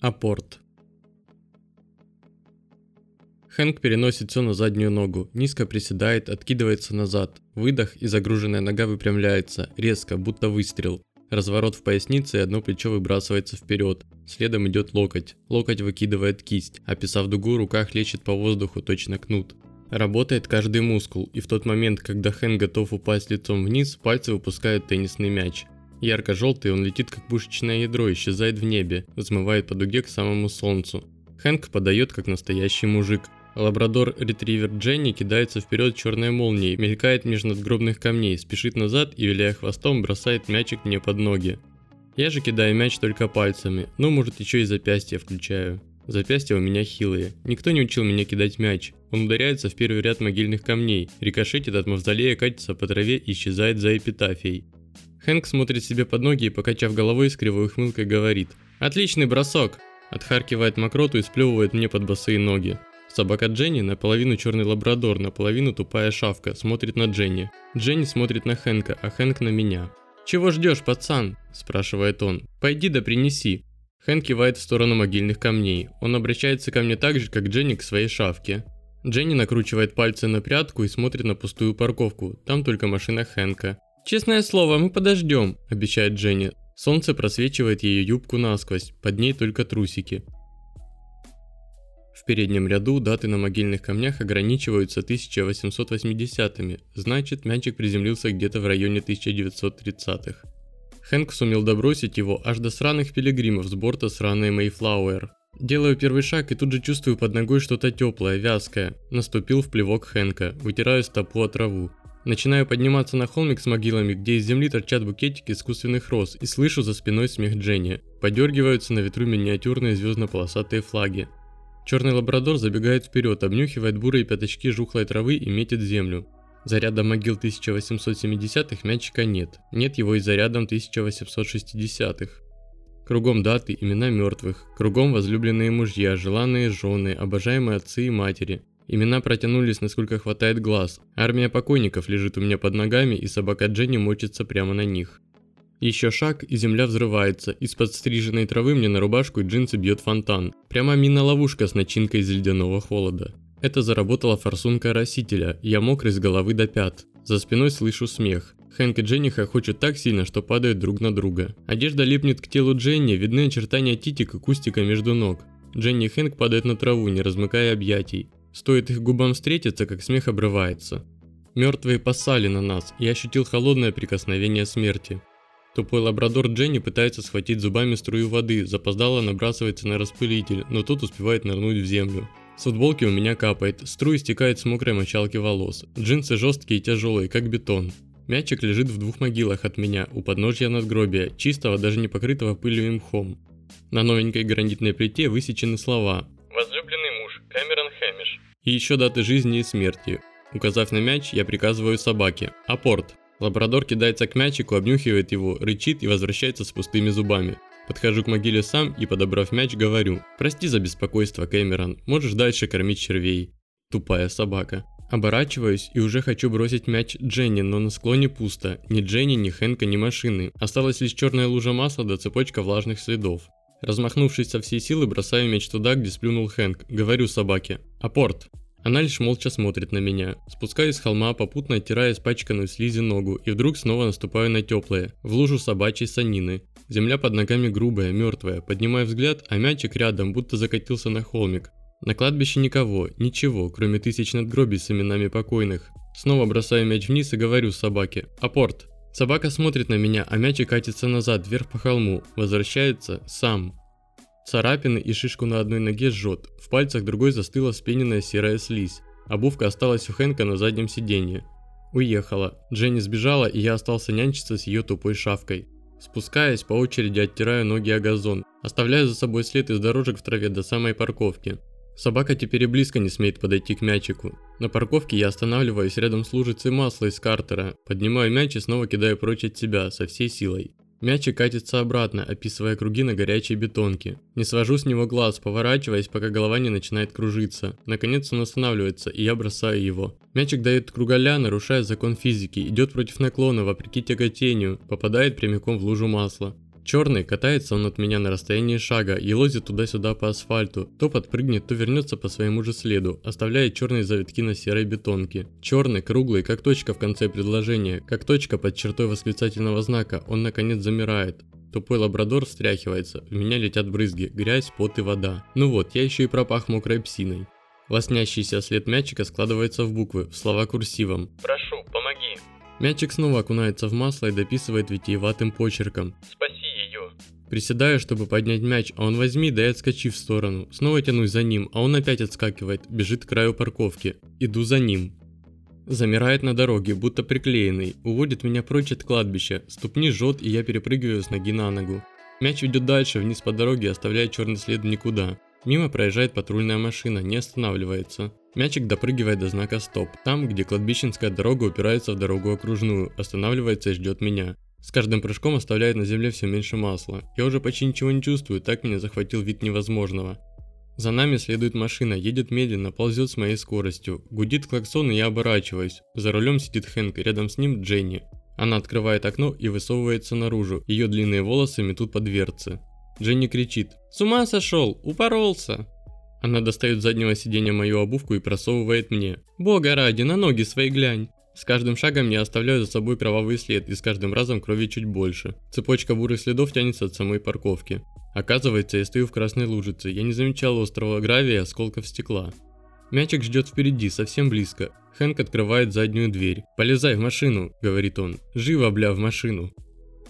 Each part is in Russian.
Апорт. Хэнк переносит все на заднюю ногу, низко приседает, откидывается назад. Выдох и загруженная нога выпрямляется, резко, будто выстрел. Разворот в пояснице и одно плечо выбрасывается вперед. Следом идет локоть. Локоть выкидывает кисть. Описав дугу, рука хлещет по воздуху, точно кнут. Работает каждый мускул, и в тот момент, когда Хэн готов упасть лицом вниз, пальцы выпускают теннисный мяч. Ярко-желтый он летит как пушечное ядро, исчезает в небе, взмывает по дуге к самому солнцу. Хэнк подает как настоящий мужик. Лабрадор-ретривер Дженни кидается вперед черной молнией, мелькает между надгробных камней, спешит назад и, виляя хвостом, бросает мячик мне под ноги. Я же кидаю мяч только пальцами, ну может еще и запястья включаю. Запястья у меня хилые. Никто не учил меня кидать мяч. Он ударяется в первый ряд могильных камней, рикошетит от мавзолея, катится по траве и исчезает за эпитафией. Хэнк смотрит себе под ноги и, покачав головой, с кривой ухмылкой говорит «Отличный бросок!» Отхаркивает мокроту и сплевывает мне под босые ноги. Собака Дженни, наполовину черный лабрадор, наполовину тупая шавка, смотрит на Дженни. Дженни смотрит на Хэнка, а Хэнк на меня. «Чего ждешь, пацан?» – спрашивает он. «Пойди да принеси». Хэнк кивает в сторону могильных камней. Он обращается ко мне так же, как Дженни к своей шавке. Дженни накручивает пальцы на прядку и смотрит на пустую парковку. Там только машина Хэнка. «Честное слово, мы подождем», – обещает Дженни. Солнце просвечивает ее юбку насквозь, под ней только трусики. В переднем ряду даты на могильных камнях ограничиваются 1880-ми, значит мячик приземлился где-то в районе 1930-х. Хэнк сумел добросить его аж до сраных пилигримов с борта сраной Мейфлауэр. Делаю первый шаг и тут же чувствую под ногой что-то теплое, вязкое. Наступил в плевок Хэнка, вытираю стопу от траву. Начинаю подниматься на холмик с могилами, где из земли торчат букетики искусственных роз, и слышу за спиной смех Дженни. Подергиваются на ветру миниатюрные звездно-полосатые флаги. Черный лабрадор забегает вперед, обнюхивает бурые пятачки жухлой травы и метит землю. За рядом могил 1870-х мячика нет. Нет его и за рядом 1860-х. Кругом даты, имена мертвых. Кругом возлюбленные мужья, желанные жены, обожаемые отцы и матери. Имена протянулись, насколько хватает глаз. Армия покойников лежит у меня под ногами, и собака Дженни мочится прямо на них. Еще шаг, и земля взрывается. Из-под стриженной травы мне на рубашку и джинсы бьет фонтан. Прямо мина-ловушка с начинкой из ледяного холода. Это заработала форсунка растителя. Я мокрый с головы до пят. За спиной слышу смех. Хэнк и Дженни хохочут так сильно, что падают друг на друга. Одежда липнет к телу Дженни, видны очертания титик и кустика между ног. Дженни и Хэнк падают на траву, не размыкая объятий. Стоит их губам встретиться, как смех обрывается. Мертвые посали на нас, и ощутил холодное прикосновение смерти. Тупой лабрадор Дженни пытается схватить зубами струю воды, запоздало набрасывается на распылитель, но тот успевает нырнуть в землю. С футболки у меня капает, струй стекает с мокрой мочалки волос. Джинсы жесткие и тяжелые, как бетон. Мячик лежит в двух могилах от меня, у подножья надгробия, чистого, даже не покрытого пылью и мхом. На новенькой гранитной плите высечены слова И еще даты жизни и смерти. Указав на мяч, я приказываю собаке «Апорт». Лабрадор кидается к мячику, обнюхивает его, рычит и возвращается с пустыми зубами. Подхожу к могиле сам и, подобрав мяч, говорю «Прости за беспокойство, Кэмерон, можешь дальше кормить червей». Тупая собака. Оборачиваюсь и уже хочу бросить мяч Дженни, но на склоне пусто. Ни Дженни, ни Хэнка, ни машины. Осталась лишь черная лужа масла да цепочка влажных следов. Размахнувшись со всей силы, бросаю мяч туда, где сплюнул Хэнк. Говорю собаке «Апорт». Она лишь молча смотрит на меня. Спускаюсь с холма, попутно оттирая испачканную слизи ногу, и вдруг снова наступаю на теплое, в лужу собачьей санины. Земля под ногами грубая, мертвая. Поднимаю взгляд, а мячик рядом, будто закатился на холмик. На кладбище никого, ничего, кроме тысяч надгробий с именами покойных. Снова бросаю мяч вниз и говорю собаке «Апорт». Собака смотрит на меня, а мячик катится назад, вверх по холму. Возвращается сам. Царапины и шишку на одной ноге жжет, в пальцах другой застыла вспененная серая слизь. Обувка осталась у Хэнка на заднем сиденье. Уехала. Дженни сбежала, и я остался нянчиться с ее тупой шавкой. Спускаясь, по очереди оттираю ноги о газон, оставляю за собой след из дорожек в траве до самой парковки. Собака теперь и близко не смеет подойти к мячику. На парковке я останавливаюсь рядом с лужицей масла из картера, поднимаю мяч и снова кидаю прочь от себя со всей силой. Мячик катится обратно, описывая круги на горячей бетонке. Не свожу с него глаз, поворачиваясь, пока голова не начинает кружиться. Наконец он останавливается, и я бросаю его. Мячик дает кругаля, нарушая закон физики, идет против наклона, вопреки тяготению, попадает прямиком в лужу масла. Черный катается он от меня на расстоянии шага и лозит туда-сюда по асфальту, то подпрыгнет, то вернется по своему же следу, оставляя черные завитки на серой бетонке. Черный, круглый, как точка в конце предложения, как точка под чертой восклицательного знака, он наконец замирает. Тупой лабрадор встряхивается, в меня летят брызги, грязь, пот и вода. Ну вот, я еще и пропах мокрой псиной. Лоснящийся след мячика складывается в буквы, в слова курсивом. Прошу, помоги. Мячик снова окунается в масло и дописывает витиеватым почерком. Спаси ее. Приседаю, чтобы поднять мяч, а он возьми, да и отскочи в сторону. Снова тянусь за ним, а он опять отскакивает, бежит к краю парковки. Иду за ним. Замирает на дороге, будто приклеенный, уводит меня прочь от кладбища, ступни жжет и я перепрыгиваю с ноги на ногу. Мяч идет дальше, вниз по дороге, оставляя черный след никуда. Мимо проезжает патрульная машина, не останавливается. Мячик допрыгивает до знака «Стоп», там, где кладбищенская дорога упирается в дорогу окружную, останавливается и ждет меня. С каждым прыжком оставляет на земле все меньше масла. Я уже почти ничего не чувствую, так меня захватил вид невозможного. За нами следует машина, едет медленно, ползет с моей скоростью. Гудит клаксон, и я оборачиваюсь. За рулем сидит Хэнк, рядом с ним Дженни. Она открывает окно и высовывается наружу. Ее длинные волосы метут по дверце. Дженни кричит «С ума сошел! Упоролся!» Она достает с заднего сиденья мою обувку и просовывает мне. «Бога ради, на ноги свои глянь!» С каждым шагом я оставляю за собой кровавый след, и с каждым разом крови чуть больше. Цепочка бурых следов тянется от самой парковки. Оказывается, я стою в красной лужице, я не замечал острого гравия и осколков стекла. Мячик ждет впереди, совсем близко. Хэнк открывает заднюю дверь. «Полезай в машину», — говорит он. «Живо, бля, в машину».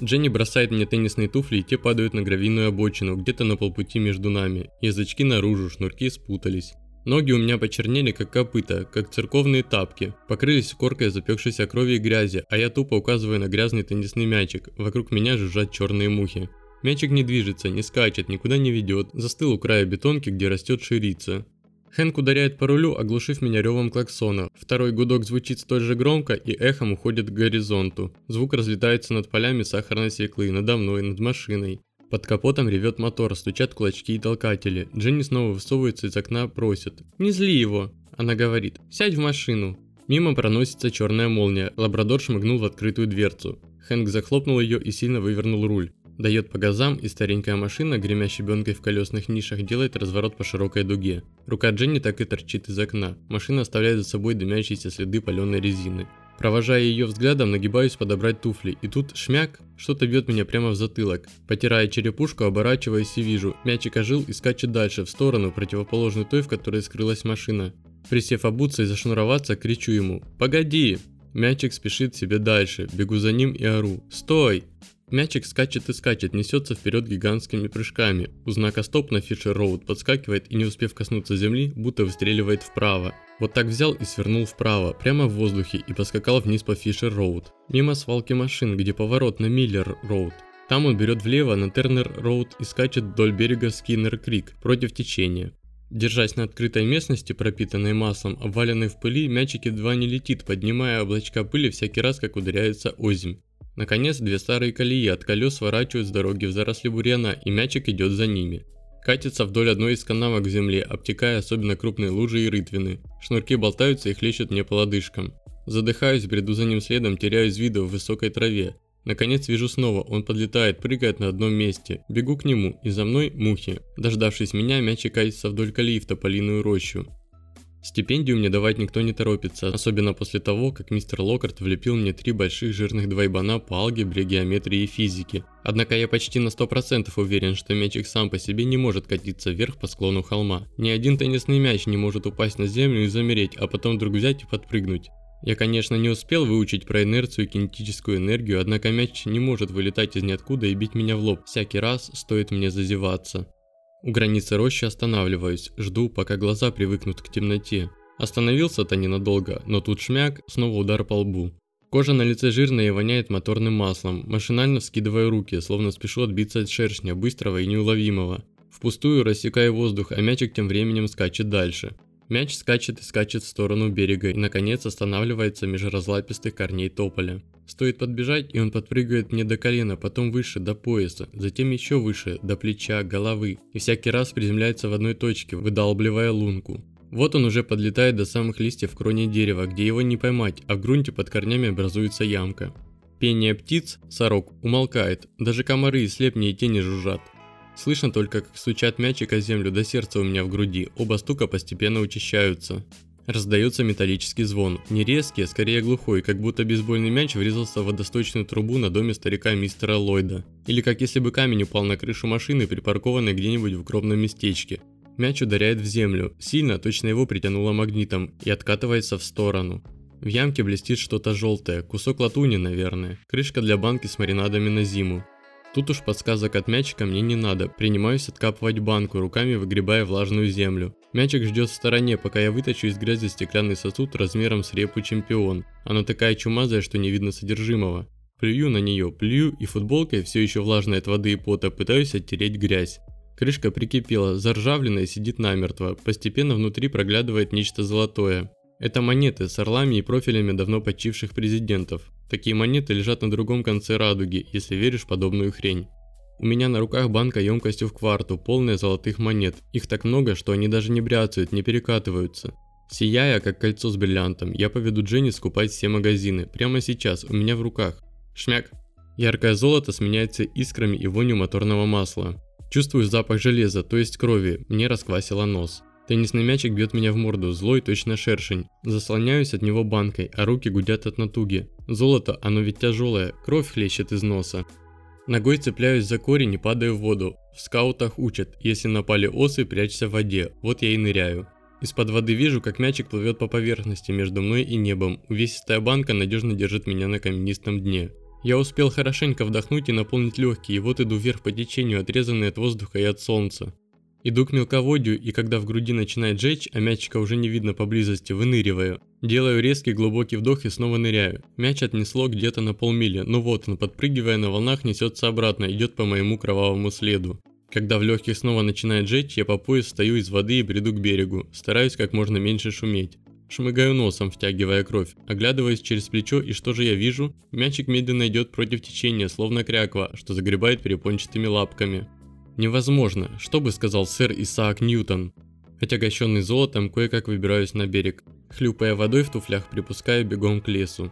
Дженни бросает мне теннисные туфли, и те падают на гравийную обочину, где-то на полпути между нами. Язычки наружу, шнурки спутались. Ноги у меня почернели, как копыта, как церковные тапки, покрылись коркой запекшейся крови и грязи, а я тупо указываю на грязный теннисный мячик. Вокруг меня жужжат черные мухи. Мячик не движется, не скачет, никуда не ведет, застыл у края бетонки, где растет ширица. Хэнк ударяет по рулю, оглушив меня ревом клаксона. Второй гудок звучит столь же громко и эхом уходит к горизонту. Звук разлетается над полями сахарной свеклы, надо мной, над машиной. Под капотом ревет мотор, стучат кулачки и толкатели. Дженни снова высовывается из окна, просит. «Не зли его!» Она говорит. «Сядь в машину!» Мимо проносится черная молния. Лабрадор шмыгнул в открытую дверцу. Хэнк захлопнул ее и сильно вывернул руль. Дает по газам, и старенькая машина, гремя щебенкой в колесных нишах, делает разворот по широкой дуге. Рука Дженни так и торчит из окна. Машина оставляет за собой дымящиеся следы паленой резины. Провожая ее взглядом, нагибаюсь подобрать туфли, и тут шмяк, что-то бьет меня прямо в затылок. Потирая черепушку, оборачиваюсь и вижу, мячик ожил и скачет дальше, в сторону, противоположную той, в которой скрылась машина. Присев обуться и зашнуроваться, кричу ему «Погоди!». Мячик спешит себе дальше, бегу за ним и ору «Стой!». Мячик скачет и скачет, несется вперед гигантскими прыжками. У знака стоп на Фишер Роуд подскакивает и не успев коснуться земли, будто выстреливает вправо. Вот так взял и свернул вправо, прямо в воздухе и поскакал вниз по Фишер Роуд. Мимо свалки машин, где поворот на Миллер Роуд. Там он берет влево на Тернер Роуд и скачет вдоль берега Скиннер Крик против течения. Держась на открытой местности, пропитанной маслом, обваленной в пыли, мячик едва не летит, поднимая облачка пыли всякий раз, как ударяется озимь. Наконец, две старые колеи от колес сворачивают с дороги в заросли бурьяна, и мячик идет за ними. Катится вдоль одной из канавок в земле, обтекая особенно крупные лужи и рытвины. Шнурки болтаются и хлещут мне по лодыжкам. Задыхаюсь, бреду за ним следом, теряю из вида в высокой траве. Наконец вижу снова, он подлетает, прыгает на одном месте. Бегу к нему, и за мной мухи. Дождавшись меня, мячик катится вдоль колеи в тополиную рощу. Стипендию мне давать никто не торопится, особенно после того, как мистер Локарт влепил мне три больших жирных двойбана по алгебре, геометрии и физике. Однако я почти на 100% уверен, что мячик сам по себе не может катиться вверх по склону холма. Ни один теннисный мяч не может упасть на землю и замереть, а потом вдруг взять и подпрыгнуть. Я, конечно, не успел выучить про инерцию и кинетическую энергию, однако мяч не может вылетать из ниоткуда и бить меня в лоб всякий раз, стоит мне зазеваться. У границы рощи останавливаюсь, жду, пока глаза привыкнут к темноте. Остановился-то ненадолго, но тут шмяк, снова удар по лбу. Кожа на лице жирная и воняет моторным маслом. Машинально вскидываю руки, словно спешу отбиться от шершня, быстрого и неуловимого. Впустую рассекаю воздух, а мячик тем временем скачет дальше. Мяч скачет и скачет в сторону берега и наконец останавливается меж разлапистых корней тополя. Стоит подбежать, и он подпрыгивает мне до колена, потом выше, до пояса, затем еще выше, до плеча, головы, и всякий раз приземляется в одной точке, выдалбливая лунку. Вот он уже подлетает до самых листьев кроне дерева, где его не поймать, а в грунте под корнями образуется ямка. Пение птиц, сорок, умолкает, даже комары и слепни и тени жужжат. Слышно только, как стучат мячик о землю, до сердца у меня в груди, оба стука постепенно учащаются. Раздается металлический звон, не резкий, а скорее глухой, как будто бейсбольный мяч врезался в водосточную трубу на доме старика мистера Ллойда. Или как если бы камень упал на крышу машины, припаркованной где-нибудь в укромном местечке. Мяч ударяет в землю, сильно, точно его притянуло магнитом, и откатывается в сторону. В ямке блестит что-то желтое, кусок латуни, наверное, крышка для банки с маринадами на зиму. Тут уж подсказок от мячика мне не надо, принимаюсь откапывать банку, руками выгребая влажную землю. Мячик ждет в стороне, пока я вытащу из грязи стеклянный сосуд размером с репу чемпион. Она такая чумазая, что не видно содержимого. Плюю на нее, плюю и футболкой, все еще влажной от воды и пота, пытаюсь оттереть грязь. Крышка прикипела, заржавленная сидит намертво, постепенно внутри проглядывает нечто золотое. Это монеты с орлами и профилями давно почивших президентов. Такие монеты лежат на другом конце радуги, если веришь подобную хрень. У меня на руках банка емкостью в кварту, полная золотых монет. Их так много, что они даже не бряцают, не перекатываются. Сияя, как кольцо с бриллиантом, я поведу Дженни скупать все магазины. Прямо сейчас, у меня в руках. Шмяк. Яркое золото сменяется искрами и вонью моторного масла. Чувствую запах железа, то есть крови. Мне расквасило нос. Теннисный мячик бьет меня в морду, злой точно шершень. Заслоняюсь от него банкой, а руки гудят от натуги. Золото, оно ведь тяжелое, кровь хлещет из носа. Ногой цепляюсь за корень и падаю в воду. В скаутах учат, если напали осы, прячься в воде. Вот я и ныряю. Из-под воды вижу, как мячик плывет по поверхности между мной и небом. Увесистая банка надежно держит меня на каменистом дне. Я успел хорошенько вдохнуть и наполнить легкие, и вот иду вверх по течению, отрезанный от воздуха и от солнца. Иду к мелководью, и когда в груди начинает жечь, а мячика уже не видно поблизости, выныриваю. Делаю резкий глубокий вдох и снова ныряю. Мяч отнесло где-то на полмили, но вот он, подпрыгивая на волнах, несется обратно, идет по моему кровавому следу. Когда в легких снова начинает жечь, я по пояс встаю из воды и бреду к берегу, стараюсь как можно меньше шуметь. Шмыгаю носом, втягивая кровь, оглядываясь через плечо, и что же я вижу? Мячик медленно идет против течения, словно кряква, что загребает перепончатыми лапками. Невозможно, что бы сказал сэр Исаак Ньютон. Отягощенный золотом, кое-как выбираюсь на берег. Хлюпая водой в туфлях, припускаю бегом к лесу.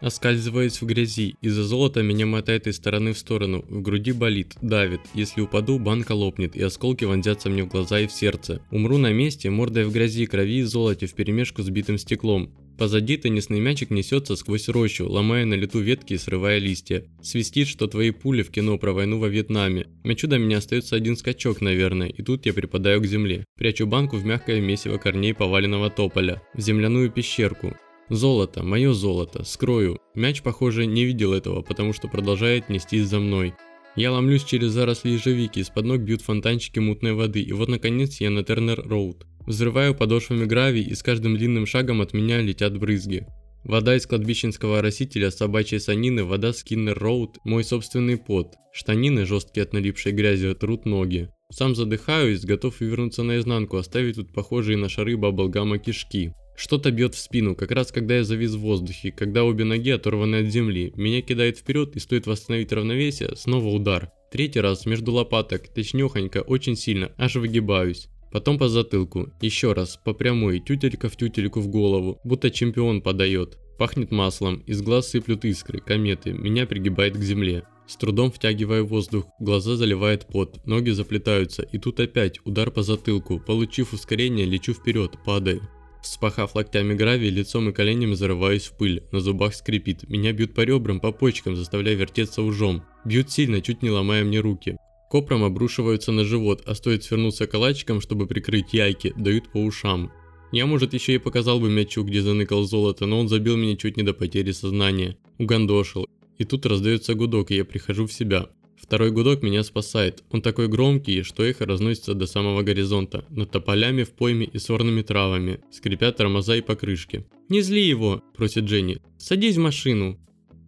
Оскальзываясь в грязи, из-за золота меня мотает из стороны в сторону, в груди болит, давит. Если упаду, банка лопнет, и осколки вонзятся мне в глаза и в сердце. Умру на месте, мордой в грязи, крови и золоте вперемешку с битым стеклом. Позади теннисный мячик несется сквозь рощу, ломая на лету ветки и срывая листья. Свистит, что твои пули в кино про войну во Вьетнаме. Мячу до меня остается один скачок, наверное, и тут я припадаю к земле. Прячу банку в мягкое месиво корней поваленного тополя, в земляную пещерку. Золото, мое золото, скрою. Мяч, похоже, не видел этого, потому что продолжает нестись за мной. Я ломлюсь через заросли ежевики, из-под ног бьют фонтанчики мутной воды, и вот наконец я на Тернер-Роуд. Взрываю подошвами гравий, и с каждым длинным шагом от меня летят брызги. Вода из кладбищенского оросителя, собачьей ссанины, вода с Киннер-Роуд, мой собственный пот. Штанины, жесткие от налипшей грязи, трут ноги. Сам задыхаюсь, готов вывернуться наизнанку, оставить тут похожие на шары баблгама кишки. Что-то бьет в спину, как раз когда я завис в воздухе, когда обе ноги оторваны от земли. Меня кидает вперед и стоит восстановить равновесие, снова удар. Третий раз между лопаток, точнёхонько, очень сильно, аж выгибаюсь. Потом по затылку, еще раз, по прямой, тютелька в тютельку в голову, будто чемпион подает. Пахнет маслом, из глаз сыплют искры, кометы, меня пригибает к земле. С трудом втягиваю воздух, глаза заливает пот, ноги заплетаются, и тут опять удар по затылку. Получив ускорение, лечу вперед, падаю. Вспахав локтями гравий, лицом и коленями зарываюсь в пыль, на зубах скрипит. Меня бьют по ребрам, по почкам, заставляя вертеться ужом. Бьют сильно, чуть не ломая мне руки. Копром обрушиваются на живот, а стоит свернуться калачиком, чтобы прикрыть яйки, дают по ушам. Я, может, еще и показал бы мячу, где заныкал золото, но он забил меня чуть не до потери сознания. Угандошил. И тут раздается гудок, и я прихожу в себя. Второй гудок меня спасает. Он такой громкий, что эхо разносится до самого горизонта. Над тополями в пойме и сорными травами. Скрипят тормоза и покрышки. «Не зли его!» – просит Дженни. «Садись в машину!»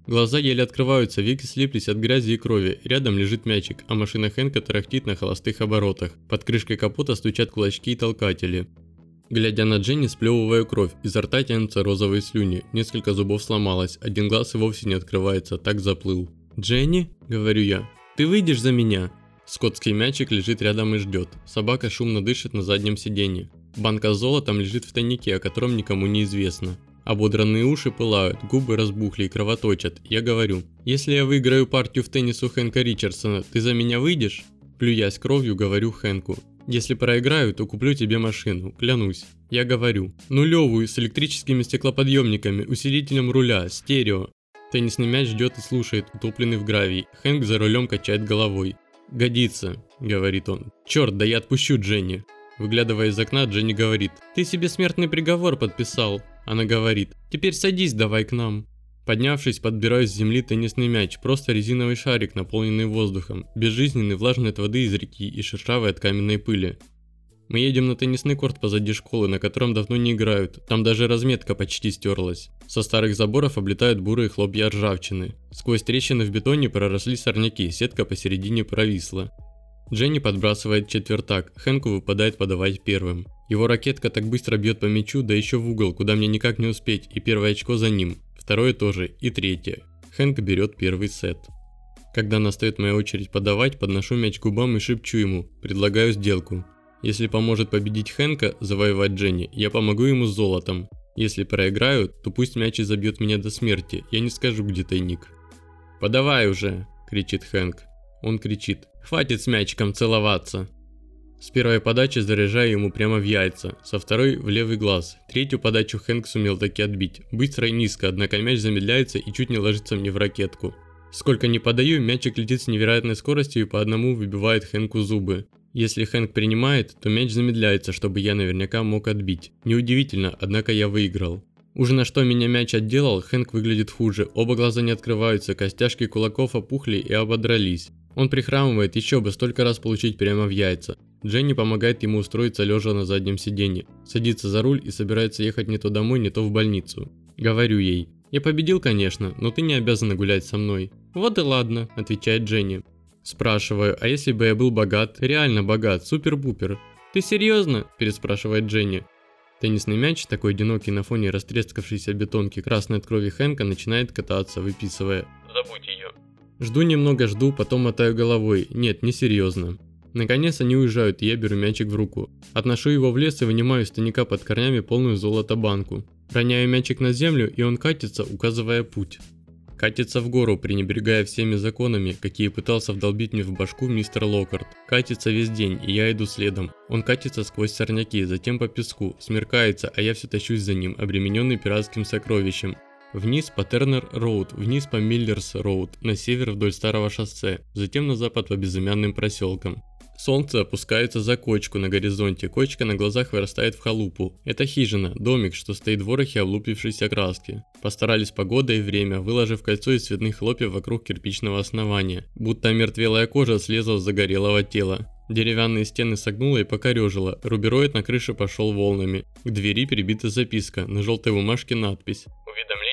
Глаза еле открываются, веки слиплись от грязи и крови. Рядом лежит мячик, а машина Хэнка тарахтит на холостых оборотах. Под крышкой капота стучат кулачки и толкатели. Глядя на Дженни, сплевываю кровь, изо рта тянутся розовые слюни, несколько зубов сломалось, один глаз и вовсе не открывается, так заплыл. «Дженни?» – говорю я. «Ты выйдешь за меня?» Скотский мячик лежит рядом и ждет. Собака шумно дышит на заднем сиденье. Банка с золотом лежит в тайнике, о котором никому не известно. Ободранные уши пылают, губы разбухли и кровоточат. Я говорю, если я выиграю партию в теннис у Хэнка Ричардсона, ты за меня выйдешь? Плюясь кровью, говорю Хэнку. Если проиграю, то куплю тебе машину, клянусь. Я говорю, нулевую с электрическими стеклоподъемниками, усилителем руля, стерео. Теннисный мяч ждет и слушает, утопленный в гравии. Хэнк за рулем качает головой. «Годится», — говорит он. «Черт, да я отпущу Дженни». Выглядывая из окна, Дженни говорит. «Ты себе смертный приговор подписал». Она говорит. «Теперь садись давай к нам». Поднявшись, подбираю с земли теннисный мяч, просто резиновый шарик, наполненный воздухом, безжизненный, влажный от воды из реки и шершавый от каменной пыли. Мы едем на теннисный корт позади школы, на котором давно не играют, там даже разметка почти стерлась. Со старых заборов облетают бурые хлопья ржавчины. Сквозь трещины в бетоне проросли сорняки, сетка посередине провисла. Дженни подбрасывает четвертак, Хэнку выпадает подавать первым. Его ракетка так быстро бьет по мячу, да еще в угол, куда мне никак не успеть, и первое очко за ним второе тоже и третье. Хэнк берет первый сет. Когда настает моя очередь подавать, подношу мяч к губам и шепчу ему, предлагаю сделку. Если поможет победить Хэнка, завоевать Дженни, я помогу ему с золотом. Если проиграю, то пусть мяч и забьет меня до смерти, я не скажу, где тайник. «Подавай уже!» – кричит Хэнк. Он кричит «Хватит с мячиком целоваться!» С первой подачи заряжаю ему прямо в яйца, со второй в левый глаз. Третью подачу Хэнк сумел таки отбить. Быстро и низко, однако мяч замедляется и чуть не ложится мне в ракетку. Сколько не подаю, мячик летит с невероятной скоростью и по одному выбивает Хэнку зубы. Если Хэнк принимает, то мяч замедляется, чтобы я наверняка мог отбить. Неудивительно, однако я выиграл. Уже на что меня мяч отделал, Хэнк выглядит хуже, оба глаза не открываются, костяшки кулаков опухли и ободрались. Он прихрамывает, еще бы столько раз получить прямо в яйца. Дженни помогает ему устроиться лежа на заднем сиденье, садится за руль и собирается ехать не то домой, не то в больницу. Говорю ей, я победил, конечно, но ты не обязана гулять со мной. Вот и ладно, отвечает Дженни. Спрашиваю, а если бы я был богат, реально богат, супер-пупер? Ты серьезно? Переспрашивает Дженни. Теннисный мяч, такой одинокий на фоне растрескавшейся бетонки красной от крови Хэнка, начинает кататься, выписывая Забудь ее. Жду немного, жду, потом мотаю головой. Нет, не серьезно. Наконец они уезжают, и я беру мячик в руку. Отношу его в лес и вынимаю из тайника под корнями полную золота банку. Роняю мячик на землю, и он катится, указывая путь. Катится в гору, пренебрегая всеми законами, какие пытался вдолбить мне в башку мистер Локарт. Катится весь день, и я иду следом. Он катится сквозь сорняки, затем по песку, смеркается, а я все тащусь за ним, обремененный пиратским сокровищем. Вниз по Тернер-Роуд, вниз по Миллерс-Роуд, на север вдоль старого шоссе, затем на запад по безымянным проселкам. Солнце опускается за кочку на горизонте, кочка на глазах вырастает в халупу. Это хижина, домик, что стоит в ворохе облупившейся краски. Постарались погода и время, выложив кольцо из цветных хлопьев вокруг кирпичного основания, будто омертвелая кожа слезла с загорелого тела. Деревянные стены согнуло и покорежило, рубероид на крыше пошел волнами. К двери прибита записка, на желтой бумажке надпись. Уведомление.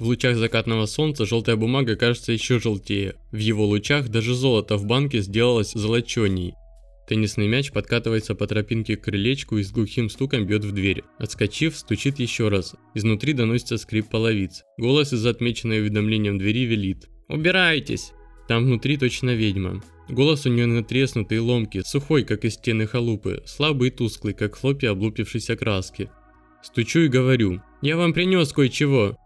В лучах закатного солнца желтая бумага кажется еще желтее. В его лучах даже золото в банке сделалось золоченей. Теннисный мяч подкатывается по тропинке к крылечку и с глухим стуком бьет в дверь. Отскочив, стучит еще раз. Изнутри доносится скрип половиц. Голос из отмеченной уведомлением двери велит. «Убирайтесь!» Там внутри точно ведьма. Голос у нее натреснутый и ломкий, сухой, как из стены халупы, слабый и тусклый, как хлопья облупившейся краски. Стучу и говорю, «Я вам принес кое-чего!»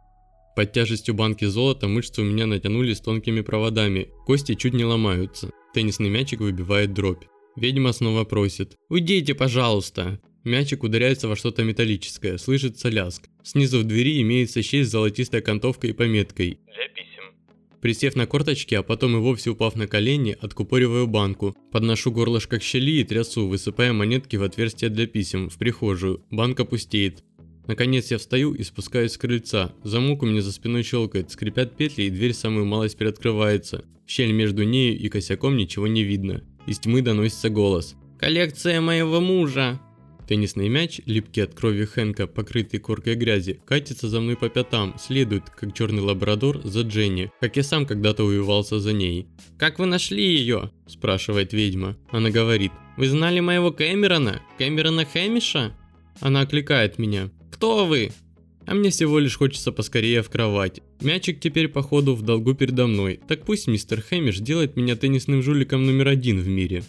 Под тяжестью банки золота мышцы у меня натянулись тонкими проводами, кости чуть не ломаются. Теннисный мячик выбивает дробь. Ведьма снова просит «Уйдите, пожалуйста!» Мячик ударяется во что-то металлическое, слышится ляск. Снизу в двери имеется щель с золотистой окантовкой и пометкой. Для писем. Присев на корточки, а потом и вовсе упав на колени, откупориваю банку. Подношу горлышко к щели и трясу, высыпая монетки в отверстие для писем, в прихожую. Банка пустеет. Наконец я встаю и спускаюсь с крыльца. Замок у меня за спиной щелкает, скрипят петли и дверь самую малость приоткрывается. В щель между нею и косяком ничего не видно. Из тьмы доносится голос. «Коллекция моего мужа!» Теннисный мяч, липкий от крови Хэнка, покрытый коркой грязи, катится за мной по пятам, следует, как черный лабрадор, за Дженни, как я сам когда-то увивался за ней. «Как вы нашли ее?» – спрашивает ведьма. Она говорит, «Вы знали моего Кэмерона? Кэмерона Хэмиша?» Она окликает меня. Кто вы? А мне всего лишь хочется поскорее в кровать. Мячик теперь походу в долгу передо мной, так пусть мистер Хэмиш делает меня теннисным жуликом номер один в мире.